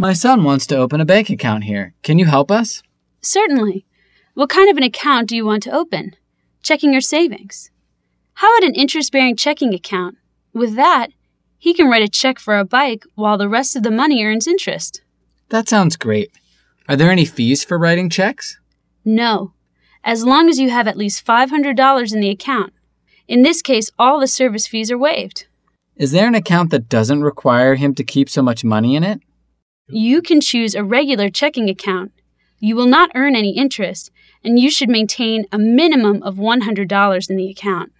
My son wants to open a bank account here. Can you help us? Certainly. What kind of an account do you want to open? Checking or savings? How about an interest bearing checking account? With that, he can write a check for a bike while the rest of the money earns interest. That sounds great. Are there any fees for writing checks? No, as long as you have at least $500 in the account. In this case, all the service fees are waived. Is there an account that doesn't require him to keep so much money in it? You can choose a regular checking account. You will not earn any interest, and you should maintain a minimum of $100 in the account.